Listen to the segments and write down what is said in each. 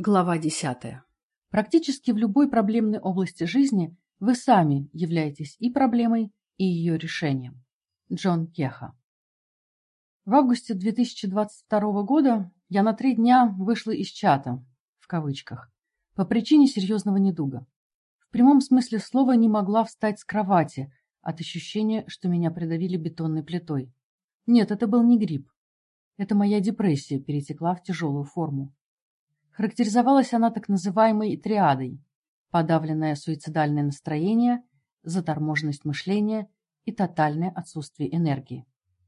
Глава десятая. Практически в любой проблемной области жизни вы сами являетесь и проблемой, и ее решением. Джон Кеха. В августе 2022 года я на три дня вышла из чата, в кавычках, по причине серьезного недуга. В прямом смысле слова не могла встать с кровати от ощущения, что меня придавили бетонной плитой. Нет, это был не грипп. Это моя депрессия перетекла в тяжелую форму. Характеризовалась она так называемой триадой – подавленное суицидальное настроение, заторможенность мышления и тотальное отсутствие энергии.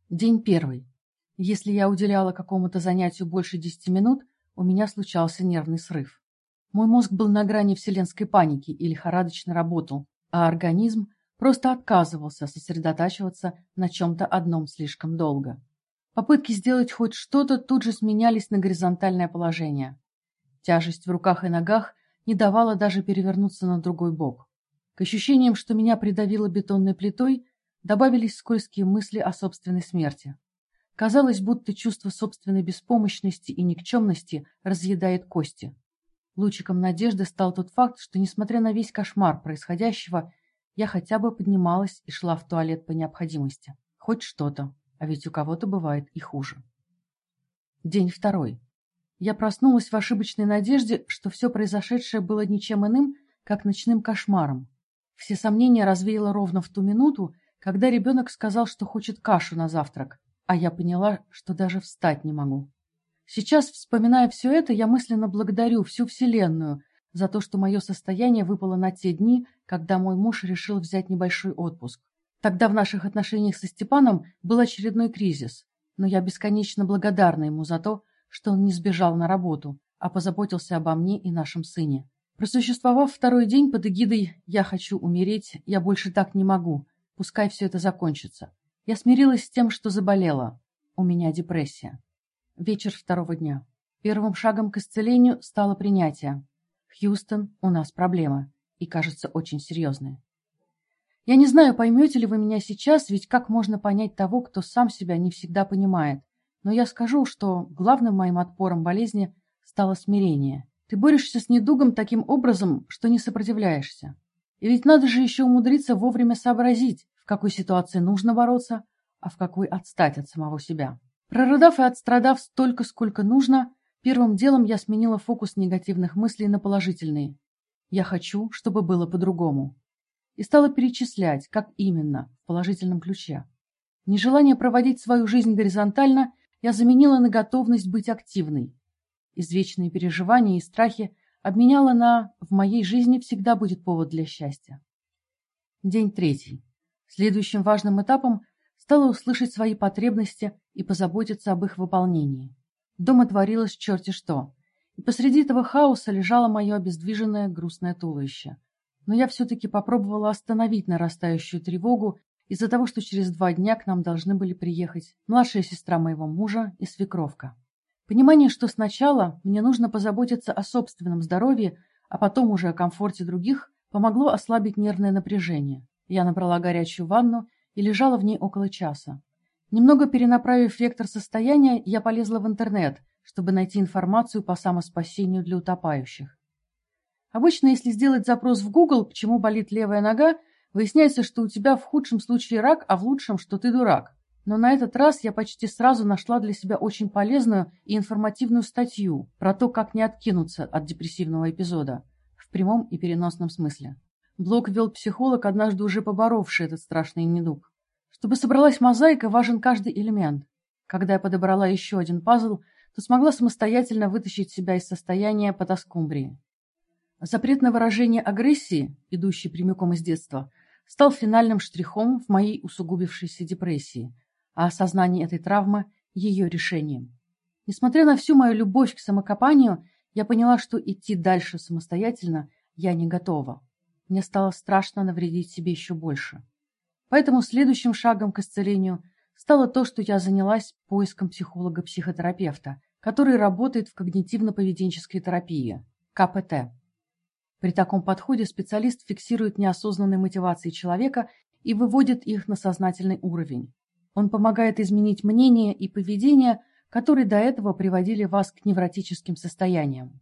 День первый. Если я уделяла какому-то занятию больше десяти минут, у меня случался нервный срыв. Мой мозг был на грани вселенской паники и лихорадочно работал, а организм просто отказывался сосредотачиваться на чем-то одном слишком долго. Попытки сделать хоть что-то тут же сменялись на горизонтальное положение. Тяжесть в руках и ногах не давала даже перевернуться на другой бок. К ощущениям, что меня придавило бетонной плитой, добавились скользкие мысли о собственной смерти. Казалось, будто чувство собственной беспомощности и никчемности разъедает кости. Лучиком надежды стал тот факт, что, несмотря на весь кошмар происходящего, я хотя бы поднималась и шла в туалет по необходимости. Хоть что-то, а ведь у кого-то бывает и хуже. День второй. Я проснулась в ошибочной надежде, что все произошедшее было ничем иным, как ночным кошмаром. Все сомнения развеяло ровно в ту минуту, когда ребенок сказал, что хочет кашу на завтрак, а я поняла, что даже встать не могу. Сейчас, вспоминая все это, я мысленно благодарю всю Вселенную за то, что мое состояние выпало на те дни, когда мой муж решил взять небольшой отпуск. Тогда в наших отношениях со Степаном был очередной кризис, но я бесконечно благодарна ему за то, что он не сбежал на работу, а позаботился обо мне и нашем сыне. Просуществовав второй день под эгидой «Я хочу умереть, я больше так не могу, пускай все это закончится», я смирилась с тем, что заболела. У меня депрессия. Вечер второго дня. Первым шагом к исцелению стало принятие. Хьюстон, у нас проблема. И, кажется, очень серьезная. Я не знаю, поймете ли вы меня сейчас, ведь как можно понять того, кто сам себя не всегда понимает. Но я скажу, что главным моим отпором болезни стало смирение. Ты борешься с недугом таким образом, что не сопротивляешься. И ведь надо же еще умудриться вовремя сообразить, в какой ситуации нужно бороться, а в какой отстать от самого себя. Прорыдав и отстрадав столько, сколько нужно, первым делом я сменила фокус негативных мыслей на положительные. Я хочу, чтобы было по-другому. И стала перечислять, как именно, в положительном ключе. Нежелание проводить свою жизнь горизонтально я заменила на готовность быть активной. Извечные переживания и страхи обменяла на «в моей жизни всегда будет повод для счастья». День третий. Следующим важным этапом стало услышать свои потребности и позаботиться об их выполнении. Дома творилось черти что, и посреди этого хаоса лежало мое обездвиженное грустное туловище. Но я все-таки попробовала остановить нарастающую тревогу из-за того, что через два дня к нам должны были приехать младшая сестра моего мужа и свекровка. Понимание, что сначала мне нужно позаботиться о собственном здоровье, а потом уже о комфорте других, помогло ослабить нервное напряжение. Я набрала горячую ванну и лежала в ней около часа. Немного перенаправив вектор состояния, я полезла в интернет, чтобы найти информацию по самоспасению для утопающих. Обычно, если сделать запрос в Google «почему болит левая нога», Выясняется, что у тебя в худшем случае рак, а в лучшем, что ты дурак. Но на этот раз я почти сразу нашла для себя очень полезную и информативную статью про то, как не откинуться от депрессивного эпизода, в прямом и переносном смысле. Блог вел психолог, однажды уже поборовший этот страшный недуг. Чтобы собралась мозаика, важен каждый элемент. Когда я подобрала еще один пазл, то смогла самостоятельно вытащить себя из состояния потаскумбрии. Запрет на выражение агрессии, идущий прямиком из детства, стал финальным штрихом в моей усугубившейся депрессии, а осознание этой травмы – ее решением. Несмотря на всю мою любовь к самокопанию, я поняла, что идти дальше самостоятельно я не готова. Мне стало страшно навредить себе еще больше. Поэтому следующим шагом к исцелению стало то, что я занялась поиском психолога-психотерапевта, который работает в когнитивно-поведенческой терапии, КПТ. При таком подходе специалист фиксирует неосознанные мотивации человека и выводит их на сознательный уровень. Он помогает изменить мнение и поведение, которые до этого приводили вас к невротическим состояниям.